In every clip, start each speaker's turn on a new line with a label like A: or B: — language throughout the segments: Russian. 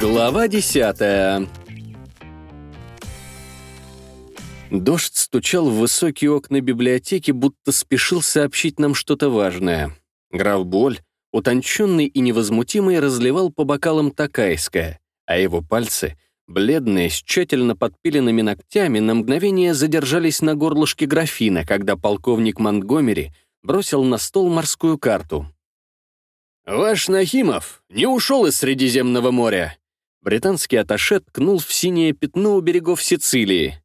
A: Глава десятая Дождь стучал в высокие окна библиотеки, будто спешил сообщить нам что-то важное. Граф Боль, утонченный и невозмутимый, разливал по бокалам такайское, а его пальцы, бледные, с тщательно подпиленными ногтями, на мгновение задержались на горлышке графина, когда полковник Монтгомери бросил на стол морскую карту. «Ваш Нахимов не ушел из Средиземного моря!» Британский аташе ткнул в синее пятно у берегов Сицилии.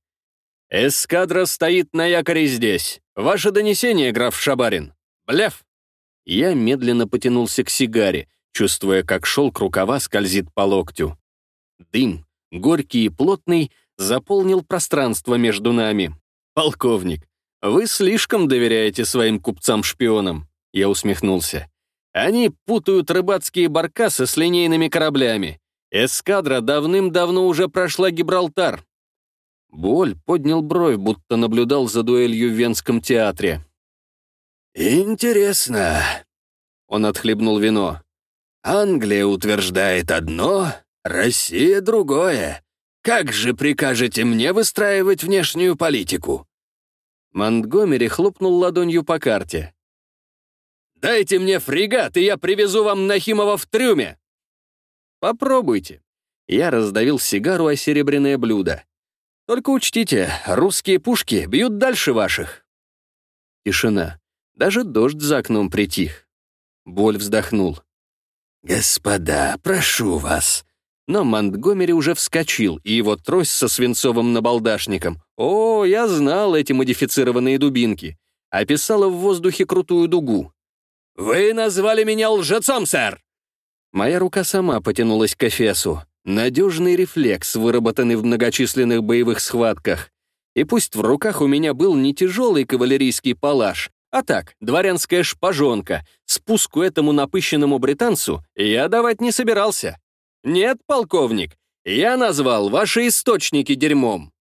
A: «Эскадра стоит на якоре здесь. Ваше донесение, граф Шабарин. Блеф!» Я медленно потянулся к сигаре, чувствуя, как шелк рукава скользит по локтю. Дым, горький и плотный, заполнил пространство между нами. «Полковник, вы слишком доверяете своим купцам-шпионам», — я усмехнулся. «Они путают рыбацкие баркасы с линейными кораблями. Эскадра давным-давно уже прошла Гибралтар. Боль поднял бровь, будто наблюдал за дуэлью в Венском театре.
B: «Интересно». Он отхлебнул вино. «Англия утверждает одно, Россия — другое. Как же прикажете мне выстраивать внешнюю политику?»
A: Монтгомери хлопнул ладонью по карте. «Дайте мне фрегат, и я привезу вам Нахимова в трюме!» «Попробуйте». Я раздавил сигару о серебряное блюдо. Только учтите, русские пушки бьют дальше ваших. Тишина. Даже дождь за окном притих. Боль вздохнул.
B: «Господа, прошу вас».
A: Но Монтгомери уже вскочил, и его трость со свинцовым набалдашником. О, я знал эти модифицированные дубинки. Описала в воздухе крутую дугу. «Вы назвали меня лжецом, сэр!» Моя рука сама потянулась к Эфесу. Надежный рефлекс, выработанный в многочисленных боевых схватках. И пусть в руках у меня был не тяжелый кавалерийский палаш, а так, дворянская шпажонка, спуску этому напыщенному британцу я давать не собирался. Нет, полковник, я назвал ваши источники дерьмом.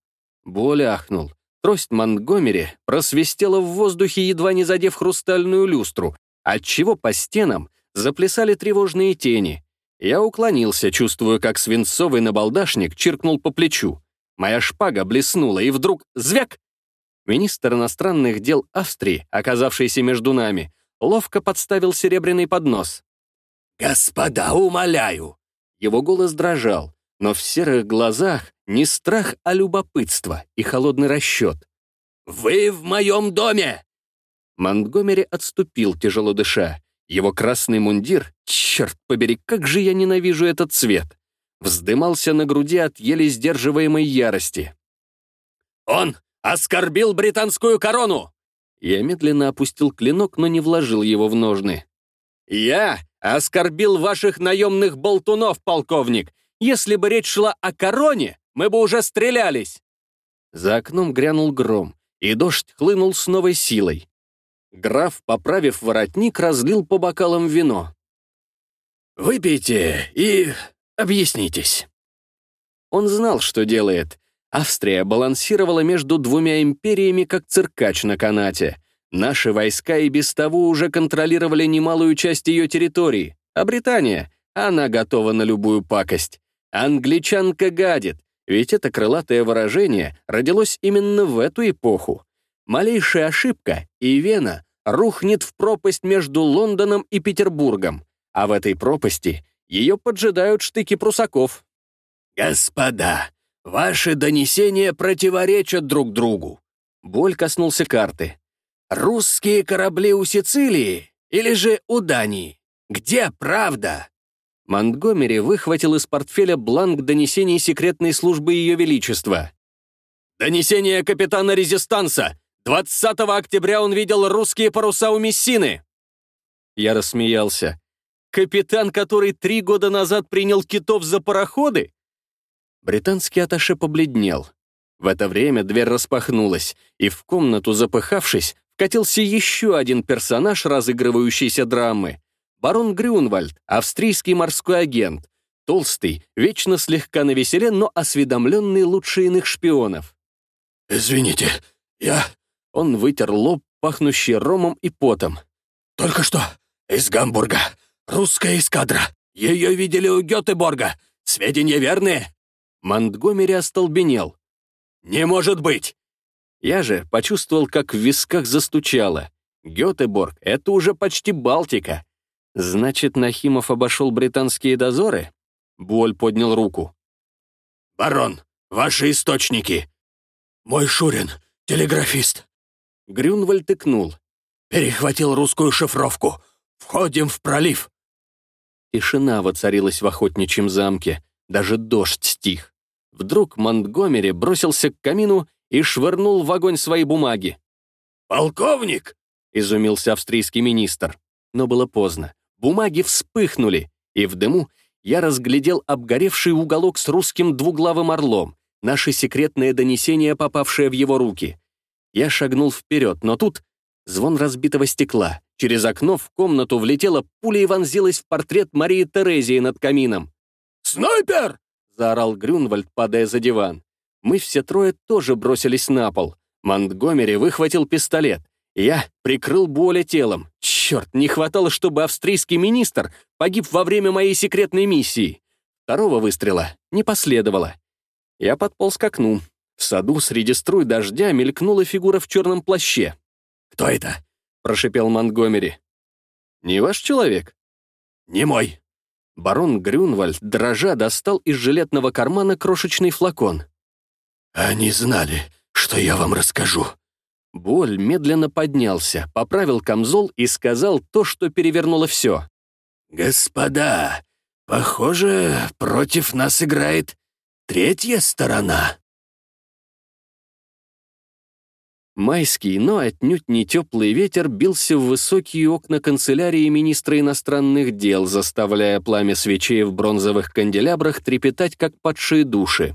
A: Боль ахнул. Трость Монтгомери просвистела в воздухе, едва не задев хрустальную люстру, отчего по стенам заплясали тревожные тени. Я уклонился, чувствуя, как свинцовый набалдашник чиркнул по плечу. Моя шпага блеснула, и вдруг звяк! Министр иностранных дел Австрии, оказавшийся между нами, ловко подставил серебряный поднос.
B: «Господа, умоляю!»
A: Его голос дрожал, но в серых глазах не страх, а любопытство и холодный расчет.
B: «Вы в моем доме!»
A: Монтгомери отступил, тяжело дыша. Его красный мундир, черт побери, как же я ненавижу этот цвет, вздымался на груди от еле сдерживаемой ярости. «Он оскорбил британскую корону!» Я медленно опустил клинок, но не вложил его в ножны. «Я оскорбил ваших наемных болтунов, полковник! Если бы речь шла о короне, мы бы уже стрелялись!» За окном грянул гром, и дождь хлынул с новой силой. Граф, поправив воротник, разлил по бокалам вино.
B: «Выпейте и объяснитесь».
A: Он знал, что делает. Австрия балансировала между двумя империями, как циркач на канате. Наши войска и без того уже контролировали немалую часть ее территории. А Британия, она готова на любую пакость. Англичанка гадит, ведь это крылатое выражение родилось именно в эту эпоху. Малейшая ошибка, и Вена рухнет в пропасть между Лондоном и Петербургом, а в этой пропасти ее поджидают штыки прусаков.
B: «Господа, ваши донесения противоречат друг другу».
A: Боль коснулся карты.
B: «Русские корабли у Сицилии или же у Дании? Где правда?»
A: Монтгомери выхватил из портфеля бланк донесений секретной службы Ее Величества. «Донесение капитана Резистанса! 20 октября он видел русские паруса у Мессины!» Я рассмеялся. «Капитан, который три года назад принял китов за пароходы?» Британский аташе побледнел. В это время дверь распахнулась, и в комнату, запыхавшись, вкатился еще один персонаж разыгрывающейся драмы. Барон Грюнвальд, австрийский морской агент. Толстый, вечно слегка навеселе, но осведомленный лучше иных шпионов.
B: «Извините, я
A: он вытер лоб, пахнущий ромом и потом.
B: «Только что из Гамбурга Русская эскадра! Ее видели у Гетеборга! Сведения верные?»
A: Монтгомери остолбенел.
B: «Не может быть!»
A: Я же почувствовал, как в висках застучало. Гетеборг — это уже почти Балтика. Значит, Нахимов обошел британские дозоры? Боль поднял руку.
B: «Барон, ваши источники!» «Мой Шурин, телеграфист!»
A: Грюнвальд тыкнул.
B: «Перехватил русскую шифровку. Входим в пролив!»
A: Тишина воцарилась в охотничьем замке. Даже дождь стих. Вдруг Монтгомери бросился к камину и швырнул в огонь свои бумаги.
B: «Полковник!»
A: — изумился австрийский министр. Но было поздно. Бумаги вспыхнули, и в дыму я разглядел обгоревший уголок с русским двуглавым орлом, наше секретное донесение, попавшее в его руки. Я шагнул вперед, но тут звон разбитого стекла. Через окно в комнату влетела пуля и вонзилась в портрет Марии Терезии над камином.
B: «Снайпер!»
A: — заорал Грюнвальд, падая за диван. Мы все трое тоже бросились на пол. Монтгомери выхватил пистолет. Я прикрыл Боля телом. Черт, не хватало, чтобы австрийский министр погиб во время моей секретной миссии. Второго выстрела не последовало. Я подполз к окну. В саду среди струй дождя мелькнула фигура в черном плаще.
B: «Кто это?»
A: — прошипел Монтгомери. «Не ваш человек?»
B: «Не мой».
A: Барон Грюнвальд, дрожа, достал из жилетного кармана крошечный флакон.
B: «Они знали, что я вам расскажу».
A: Боль медленно поднялся, поправил камзол и сказал то, что перевернуло все.
B: «Господа, похоже, против нас играет третья сторона».
A: Майский, но отнюдь не теплый ветер бился в высокие окна канцелярии министра иностранных дел, заставляя пламя свечей в бронзовых канделябрах трепетать, как падшие души.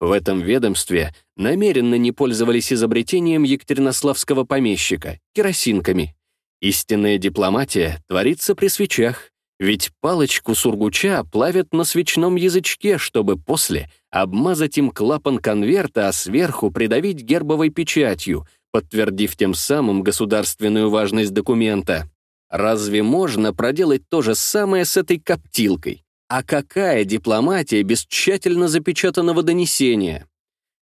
A: В этом ведомстве намеренно не пользовались изобретением екатеринославского помещика — керосинками. Истинная дипломатия творится при свечах, ведь палочку сургуча плавят на свечном язычке, чтобы после обмазать им клапан конверта, а сверху придавить гербовой печатью, подтвердив тем самым государственную важность документа. Разве можно проделать то же самое с этой коптилкой? А какая дипломатия без тщательно запечатанного донесения?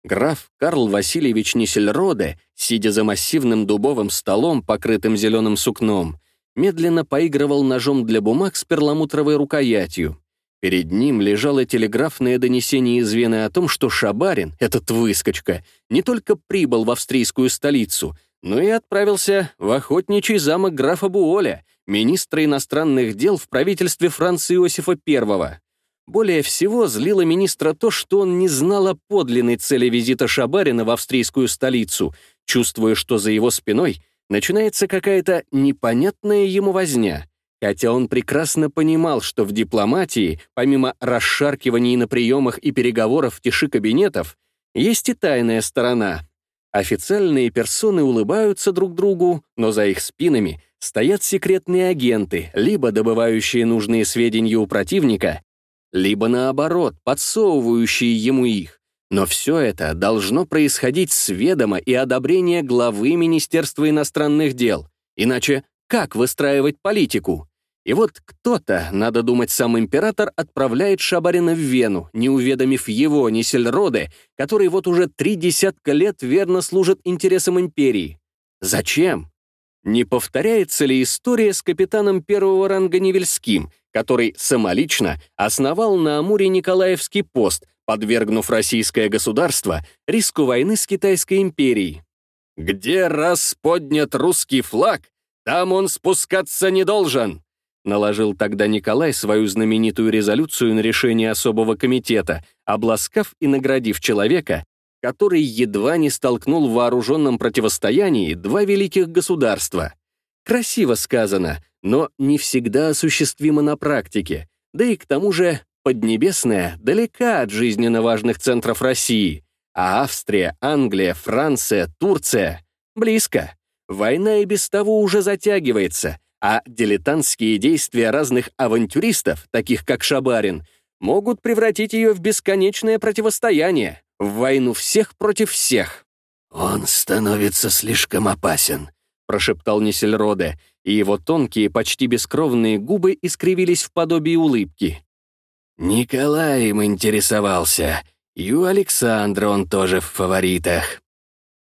A: Граф Карл Васильевич Нисельроде, сидя за массивным дубовым столом, покрытым зеленым сукном, медленно поигрывал ножом для бумаг с перламутровой рукоятью. Перед ним лежало телеграфное донесение из Вены о том, что Шабарин, этот выскочка, не только прибыл в австрийскую столицу, но и отправился в охотничий замок графа Буоля, министра иностранных дел в правительстве Франца Иосифа I. Более всего злило министра то, что он не знал о подлинной цели визита Шабарина в австрийскую столицу, чувствуя, что за его спиной начинается какая-то непонятная ему возня. Хотя он прекрасно понимал, что в дипломатии, помимо расшаркиваний на приемах и переговоров в тиши кабинетов, есть и тайная сторона. Официальные персоны улыбаются друг другу, но за их спинами стоят секретные агенты, либо добывающие нужные сведения у противника, либо наоборот, подсовывающие ему их. Но все это должно происходить с ведома и одобрения главы Министерства иностранных дел. Иначе как выстраивать политику? И вот кто-то, надо думать, сам император отправляет Шабарина в Вену, не уведомив его, ни Сельроде, который вот уже три десятка лет верно служит интересам империи. Зачем? Не повторяется ли история с капитаном первого ранга Невельским, который самолично основал на Амуре Николаевский пост, подвергнув российское государство риску войны с Китайской империей? «Где раз поднят русский флаг, там он спускаться не должен», наложил тогда Николай свою знаменитую резолюцию на решение особого комитета, обласкав и наградив человека, который едва не столкнул в вооруженном противостоянии два великих государства. Красиво сказано, но не всегда осуществимо на практике, да и к тому же Поднебесная далека от жизненно важных центров России, а Австрия, Англия, Франция, Турция — близко. Война и без того уже затягивается, а дилетантские действия разных авантюристов, таких как Шабарин, могут превратить ее в бесконечное противостояние, в войну всех против всех.
B: «Он становится слишком опасен», —
A: прошептал Несельроде, и его тонкие, почти бескровные губы искривились в подобии улыбки.
B: «Николай им интересовался, и у Александра он тоже в фаворитах».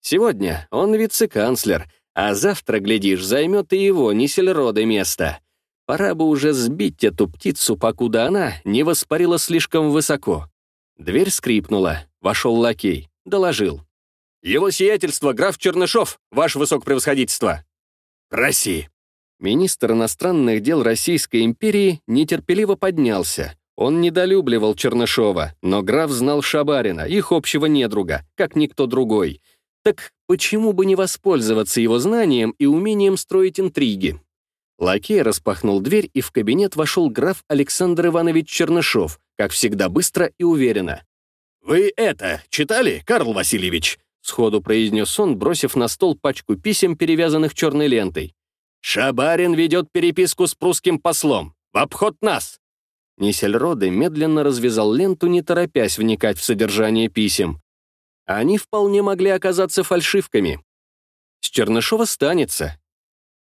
A: «Сегодня он вице-канцлер, а завтра, глядишь, займет и его Несельроде место. Пора бы уже сбить эту птицу, покуда она не воспарила слишком высоко». Дверь скрипнула, вошел лакей, доложил. «Его сиятельство, граф Чернышов, ваше высокопревосходительство!»
B: «Проси!»
A: Министр иностранных дел Российской империи нетерпеливо поднялся. Он недолюбливал Чернышова, но граф знал Шабарина, их общего недруга, как никто другой. Так почему бы не воспользоваться его знанием и умением строить интриги? Лакей распахнул дверь, и в кабинет вошел граф Александр Иванович Чернышов, как всегда быстро и уверенно.
B: «Вы это читали, Карл Васильевич?»
A: сходу произнес он, бросив на стол пачку писем, перевязанных черной лентой. «Шабарин ведет переписку с прусским послом. В обход нас!» Нисельроде медленно развязал ленту, не торопясь вникать в содержание писем. Они вполне могли оказаться фальшивками. С Чернышова станется.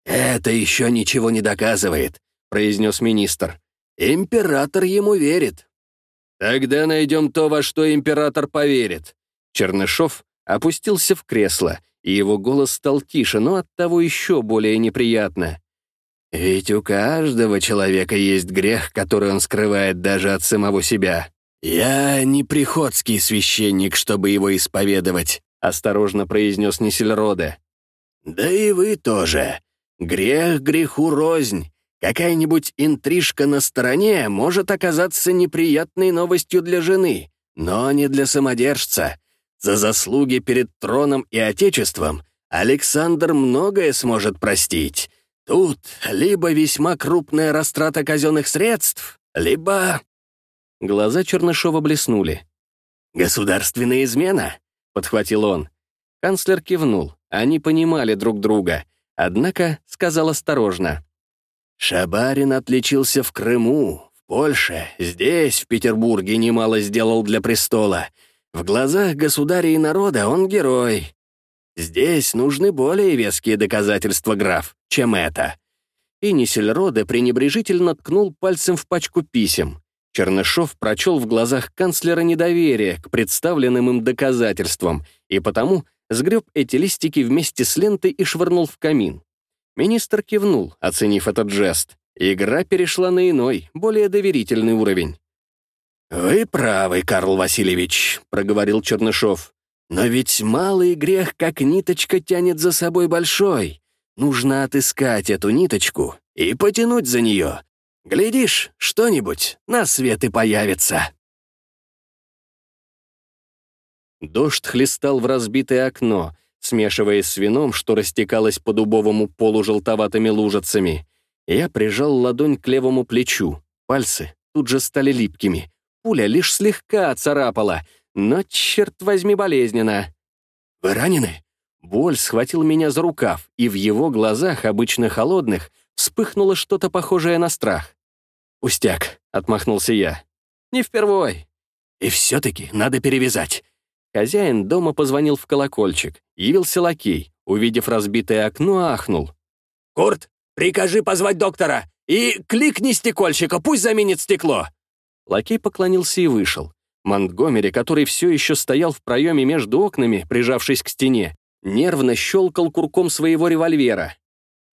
B: «Это еще ничего не доказывает», — произнес министр. «Император ему верит».
A: «Тогда найдем то, во что император поверит». Чернышов опустился в кресло, и его голос стал тише, но оттого еще более неприятно.
B: «Ведь у каждого человека есть грех, который он скрывает даже от самого себя. Я не приходский священник, чтобы его исповедовать», — осторожно произнес Несельроде. «Да и вы тоже. Грех греху рознь. Какая-нибудь интрижка на стороне может оказаться неприятной новостью для жены, но не для самодержца. За заслуги перед троном и отечеством Александр многое сможет простить. Тут либо весьма крупная растрата казенных средств, либо...»
A: Глаза Чернышова блеснули.
B: «Государственная измена?» — подхватил он.
A: Канцлер кивнул. Они понимали друг друга. Однако сказал осторожно.
B: «Шабарин отличился в Крыму, в Польше, здесь, в Петербурге, немало сделал для престола. В глазах государя и народа он герой. Здесь нужны более веские доказательства, граф, чем это».
A: И Нисельроде пренебрежительно ткнул пальцем в пачку писем. Чернышов прочел в глазах канцлера недоверие к представленным им доказательствам и потому сгреб эти листики вместе с лентой и швырнул в камин. Министр кивнул, оценив этот жест. Игра перешла на иной, более доверительный уровень.
B: «Вы правы, Карл Васильевич», — проговорил Чернышов. «Но ведь малый грех, как ниточка, тянет за собой большой. Нужно отыскать эту ниточку и потянуть за нее. Глядишь, что-нибудь на свет и появится».
A: Дождь хлестал в разбитое окно, смешиваясь с вином, что растекалось по дубовому полу желтоватыми лужицами. Я прижал ладонь к левому плечу. Пальцы тут же стали липкими. Пуля лишь слегка царапала, но, черт возьми, болезненно.
B: «Вы ранены?»
A: Боль схватил меня за рукав, и в его глазах, обычно холодных, вспыхнуло что-то похожее на страх.
B: «Пустяк», — отмахнулся я.
A: «Не впервой».
B: «И все-таки надо перевязать».
A: Хозяин дома позвонил в колокольчик. Явился лакей. Увидев разбитое окно, ахнул.
B: «Курт, прикажи позвать доктора и кликни стекольщика, пусть заменит стекло».
A: Лакей поклонился и вышел. Монтгомери, который все еще стоял в проеме между окнами, прижавшись к стене, нервно щелкал курком своего револьвера.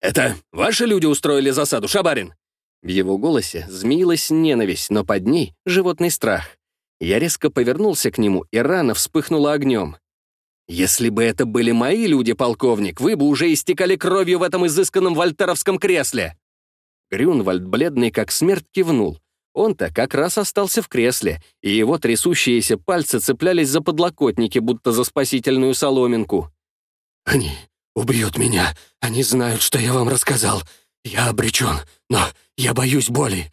B: «Это ваши люди устроили засаду, Шабарин?»
A: В его голосе змеилась ненависть, но под ней — животный страх. Я резко повернулся к нему, и рана вспыхнула огнем. «Если бы это были мои люди, полковник, вы бы уже истекали кровью в этом изысканном вольтеровском кресле!» Грюнвальд, бледный как смерть, кивнул. Он-то как раз остался в кресле, и его трясущиеся пальцы цеплялись за подлокотники, будто за спасительную соломинку.
B: «Они убьют меня. Они знают, что я вам рассказал. Я обречен, но я боюсь боли».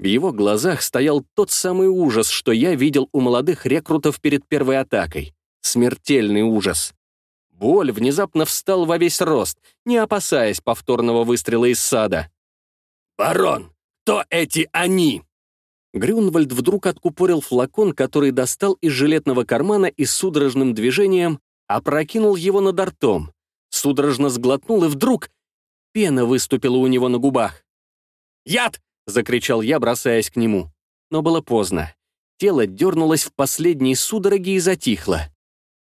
A: В его глазах стоял тот самый ужас, что я видел у молодых рекрутов перед первой атакой. Смертельный ужас. Боль внезапно встал во весь рост, не опасаясь повторного выстрела из сада.
B: «Барон, кто эти они?»
A: Грюнвальд вдруг откупорил флакон, который достал из жилетного кармана и судорожным движением опрокинул его над ртом. Судорожно сглотнул и вдруг пена выступила у него на губах. «Яд!» — закричал я, бросаясь к нему. Но было поздно. Тело дернулось в последние судороги и затихло.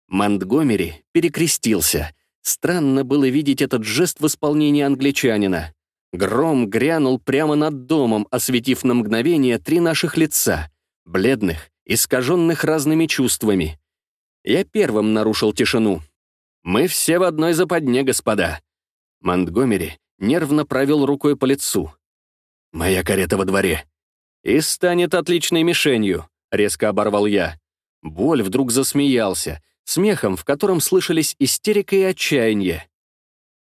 A: Монтгомери перекрестился. Странно было видеть этот жест в исполнении англичанина. Гром грянул прямо над домом, осветив на мгновение три наших лица, бледных, искаженных разными чувствами. Я первым нарушил тишину. «Мы все в одной западне, господа». Монтгомери нервно провел рукой по лицу. «Моя карета во дворе». «И станет отличной мишенью», — резко оборвал я. Боль вдруг засмеялся, смехом, в котором слышались истерика и отчаяние.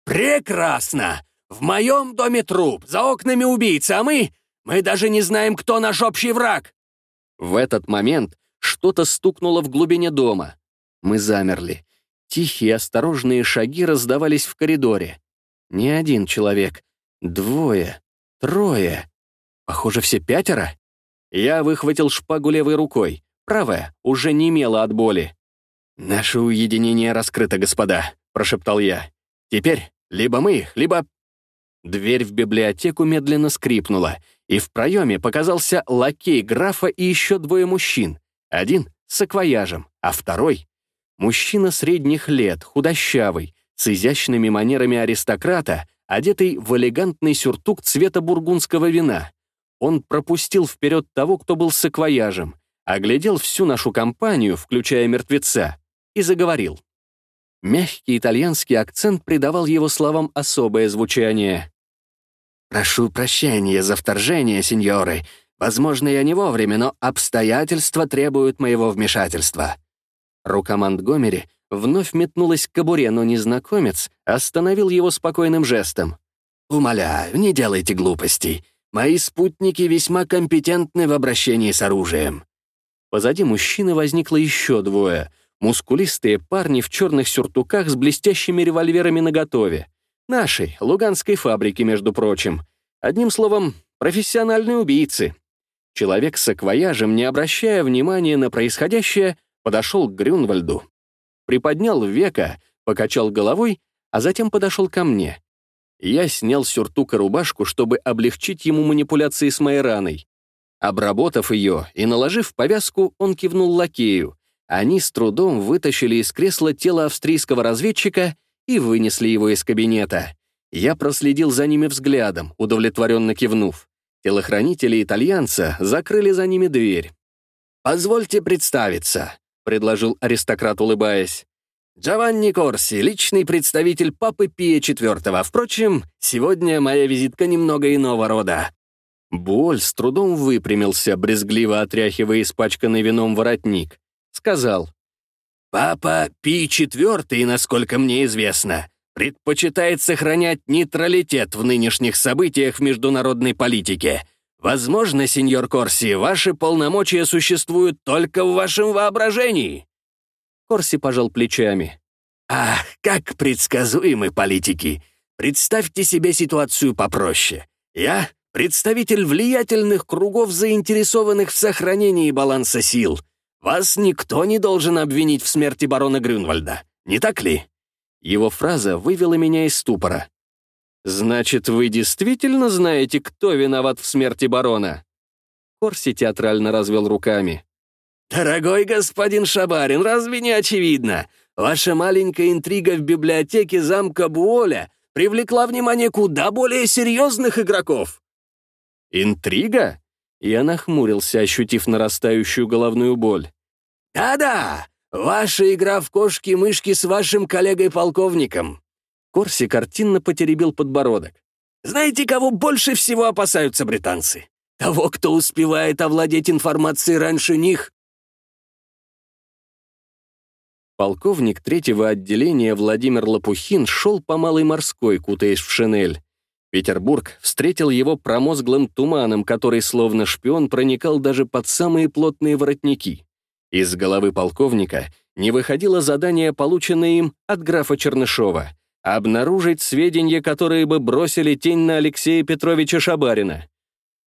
B: «Прекрасно! В моем доме труп, за окнами убийца, а мы... Мы даже не знаем, кто наш общий враг!»
A: В этот момент что-то стукнуло в глубине дома. Мы замерли. Тихие, осторожные шаги раздавались в коридоре. Не один человек. Двое. Трое. Похоже, все пятеро. Я выхватил шпагу левой рукой. Правая уже не имела от боли. «Наше уединение раскрыто, господа», — прошептал я. «Теперь либо мы их, либо...» Дверь в библиотеку медленно скрипнула, и в проеме показался лакей графа и еще двое мужчин. Один с саквояжем, а второй — мужчина средних лет, худощавый, с изящными манерами аристократа, одетый в элегантный сюртук цвета бургундского вина. Он пропустил вперед того, кто был с саквояжем, оглядел всю нашу компанию, включая мертвеца, и заговорил. Мягкий итальянский акцент придавал его словам особое звучание.
B: «Прошу прощения за вторжение, сеньоры. Возможно, я не вовремя, но обстоятельства требуют моего вмешательства».
A: Рука Монтгомери вновь метнулась к кобуре, но незнакомец остановил его спокойным жестом.
B: «Умоляю, не делайте глупостей. Мои спутники весьма компетентны в обращении с оружием».
A: Позади мужчины возникло еще двое — Мускулистые парни в черных сюртуках с блестящими револьверами наготове. Нашей, луганской фабрики, между прочим. Одним словом, профессиональные убийцы. Человек с акваяжем, не обращая внимания на происходящее, подошел к Грюнвальду. Приподнял века, покачал головой, а затем подошел ко мне. Я снял сюртук и рубашку, чтобы облегчить ему манипуляции с моей раной. Обработав ее и наложив повязку, он кивнул лакею, они с трудом вытащили из кресла тело австрийского разведчика и вынесли его из кабинета. Я проследил за ними взглядом, удовлетворенно кивнув. Телохранители итальянца закрыли за ними дверь.
B: «Позвольте представиться», — предложил аристократ, улыбаясь. «Джованни Корси, личный представитель Папы Пия IV. Впрочем, сегодня моя визитка немного иного рода».
A: Боль с трудом выпрямился, брезгливо отряхивая испачканный вином воротник сказал.
B: «Папа Пи IV, насколько мне известно, предпочитает сохранять нейтралитет в нынешних событиях в международной политике. Возможно, сеньор Корси, ваши полномочия существуют только в вашем воображении».
A: Корси пожал плечами.
B: «Ах, как предсказуемы политики! Представьте себе ситуацию попроще. Я — представитель влиятельных кругов, заинтересованных в сохранении баланса сил — «Вас никто не должен обвинить в смерти барона Грюнвальда, не так ли?»
A: Его фраза вывела меня из ступора. «Значит, вы действительно знаете, кто виноват в смерти барона?» Корси театрально развел руками.
B: «Дорогой господин Шабарин, разве не очевидно? Ваша маленькая интрига в библиотеке замка Буоля привлекла внимание куда более серьезных игроков».
A: «Интрига?» Я нахмурился, ощутив нарастающую головную боль.
B: «Да-да, ваша игра в кошки-мышки с вашим коллегой-полковником».
A: Корси картинно потеребил подбородок.
B: «Знаете, кого больше всего опасаются британцы? Того, кто успевает овладеть информацией раньше них».
A: Полковник третьего отделения Владимир Лопухин шел по Малой Морской, кутаясь в шинель. Петербург встретил его промозглым туманом, который словно шпион проникал даже под самые плотные воротники. Из головы полковника не выходило задание, полученное им от графа Чернышова — обнаружить сведения, которые бы бросили тень на Алексея Петровича Шабарина.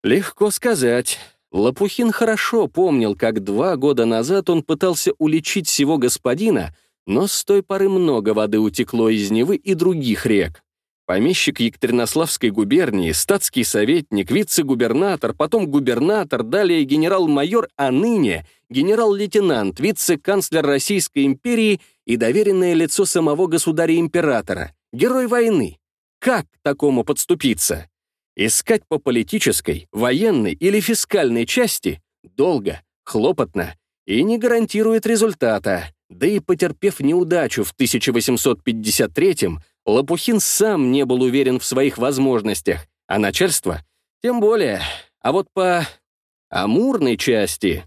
A: Легко сказать. Лопухин хорошо помнил, как два года назад он пытался уличить всего господина но с той поры много воды утекло из Невы и других рек. Помещик Екатеринославской губернии, статский советник, вице-губернатор, потом губернатор, далее генерал-майор, а ныне генерал-лейтенант, вице-канцлер Российской империи и доверенное лицо самого государя-императора, герой войны. Как к такому подступиться? Искать по политической, военной или фискальной части долго, хлопотно и не гарантирует результата. Да и потерпев неудачу в 1853-м, Лопухин сам не был уверен в своих возможностях, а начальство тем более. А вот по амурной части...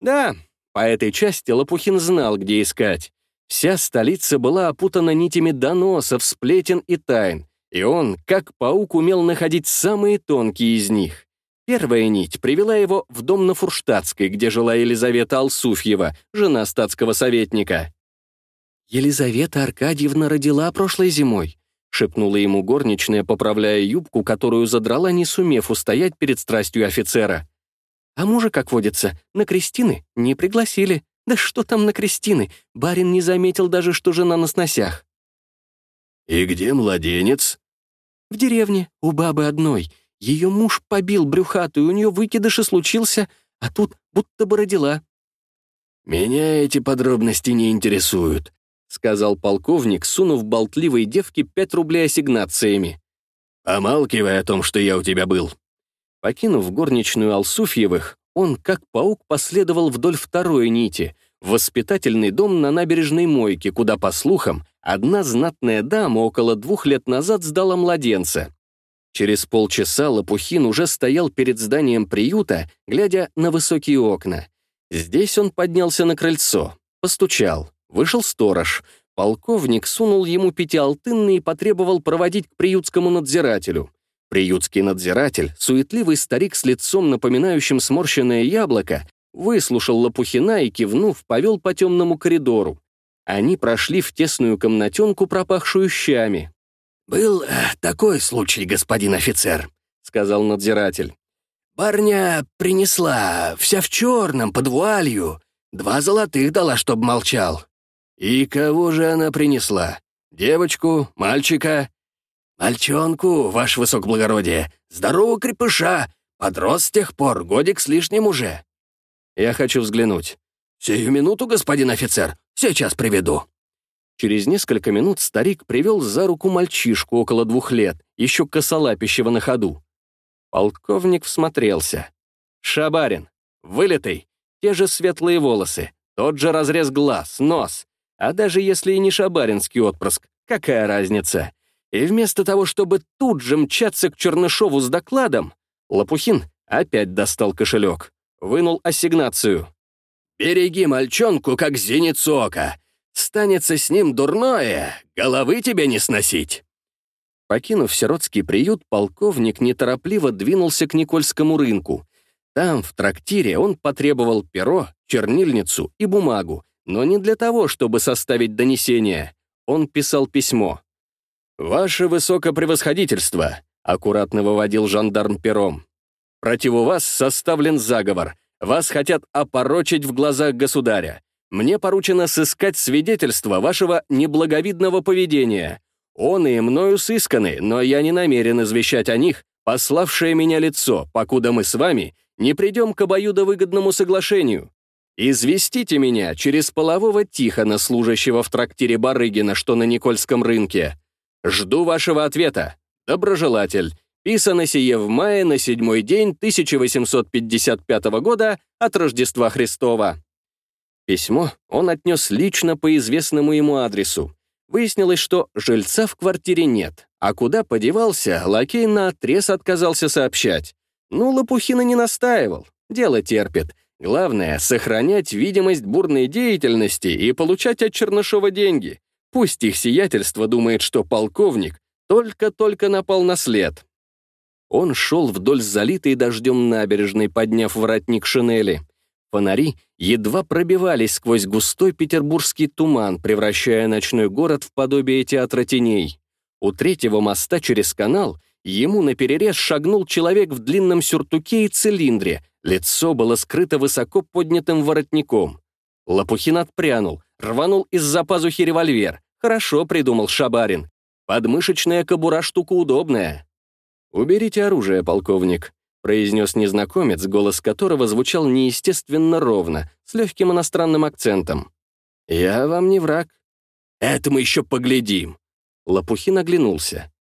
A: Да, по этой части Лопухин знал, где искать. Вся столица была опутана нитями доносов, сплетен и тайн, и он, как паук, умел находить самые тонкие из них. Первая нить привела его в дом на Фурштадтской, где жила Елизавета Алсуфьева, жена статского советника. «Елизавета Аркадьевна родила прошлой зимой», — шепнула ему горничная, поправляя юбку, которую задрала, не сумев устоять перед страстью офицера. «А мужа, как водится, на крестины не пригласили. Да что там на крестины? Барин не заметил даже, что жена на сносях».
B: «И где младенец?»
A: «В деревне, у бабы одной. Ее муж побил брюхатую, у нее выкидыш и случился, а тут будто бы родила».
B: «Меня эти подробности не интересуют сказал полковник, сунув болтливой девке пять рублей ассигнациями. «Помалкивай о том, что я у тебя был».
A: Покинув горничную Алсуфьевых, он, как паук, последовал вдоль второй нити, в воспитательный дом на набережной Мойке, куда, по слухам, одна знатная дама около двух лет назад сдала младенца. Через полчаса Лопухин уже стоял перед зданием приюта, глядя на высокие окна. Здесь он поднялся на крыльцо, постучал. Вышел сторож. Полковник сунул ему пятиалтынный и потребовал проводить к приютскому надзирателю. Приютский надзиратель, суетливый старик с лицом, напоминающим сморщенное яблоко, выслушал Лопухина и, кивнув, повел по темному коридору. Они прошли в тесную комнатенку, пропахшую щами.
B: «Был э, такой случай, господин офицер», — сказал надзиратель. «Барня принесла, вся в черном, под вуалью. Два золотых дала, чтоб молчал. «И кого же она принесла? Девочку? Мальчика?» «Мальчонку, ваше высокоблагородие, здорового крепыша, подрос с тех пор, годик с лишним уже».
A: «Я хочу взглянуть».
B: «Сию минуту, господин офицер, сейчас приведу».
A: Через несколько минут старик привел за руку мальчишку около двух лет, еще косолапящего на ходу. Полковник всмотрелся. Шабарин, вылитый, те же светлые волосы, тот же разрез глаз, нос, а даже если и не шабаринский отпрыск, какая разница? И вместо того, чтобы тут же мчаться к Чернышову с докладом, Лопухин опять достал кошелек, вынул ассигнацию.
B: «Береги мальчонку, как зеницу ока. Станется с ним дурное, головы тебе не сносить».
A: Покинув сиротский приют, полковник неторопливо двинулся к Никольскому рынку. Там, в трактире, он потребовал перо, чернильницу и бумагу, но не для того, чтобы составить донесение. Он писал письмо. «Ваше высокопревосходительство», — аккуратно выводил жандарм пером. «Против вас составлен заговор. Вас хотят опорочить в глазах государя. Мне поручено сыскать свидетельства вашего неблаговидного поведения. Он и мною сысканы, но я не намерен извещать о них, пославшее меня лицо, покуда мы с вами не придем к обоюдовыгодному соглашению. «Известите меня через полового Тихона, служащего в трактире Барыгина, что на Никольском рынке. Жду вашего ответа. Доброжелатель. Писано сие в мае на седьмой день 1855 года от Рождества Христова». Письмо он отнес лично по известному ему адресу. Выяснилось, что жильца в квартире нет, а куда подевался, лакей наотрез отказался сообщать. Ну, Лопухина не настаивал, дело терпит. Главное — сохранять видимость бурной деятельности и получать от Чернышова деньги. Пусть их сиятельство думает, что полковник только-только напал на след. Он шел вдоль залитой дождем набережной, подняв воротник шинели. Фонари едва пробивались сквозь густой петербургский туман, превращая ночной город в подобие театра теней. У третьего моста через канал ему наперерез шагнул человек в длинном сюртуке и цилиндре, Лицо было скрыто высоко поднятым воротником. Лопухин отпрянул, рванул из-за пазухи револьвер. Хорошо придумал Шабарин. Подмышечная кобура штука удобная. «Уберите оружие, полковник», — произнес незнакомец, голос которого звучал неестественно ровно, с легким иностранным акцентом. «Я вам не враг». «Это мы еще поглядим». Лопухин оглянулся.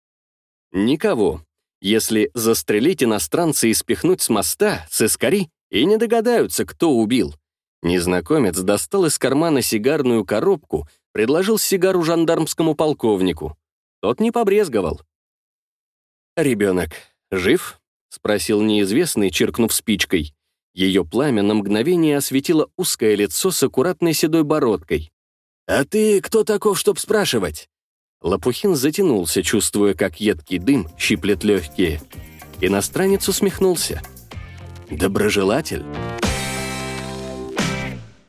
A: «Никого. Если застрелить иностранца и спихнуть с моста, сыскари и не догадаются, кто убил». Незнакомец достал из кармана сигарную коробку, предложил сигару жандармскому полковнику. Тот не побрезговал. «Ребенок жив?» — спросил неизвестный, чиркнув спичкой. Ее пламя на мгновение осветило узкое лицо с аккуратной седой бородкой.
B: «А ты кто таков, чтоб спрашивать?»
A: Лопухин затянулся, чувствуя, как едкий дым щиплет легкие. Иностранец усмехнулся. «Доброжелатель?»